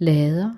lader.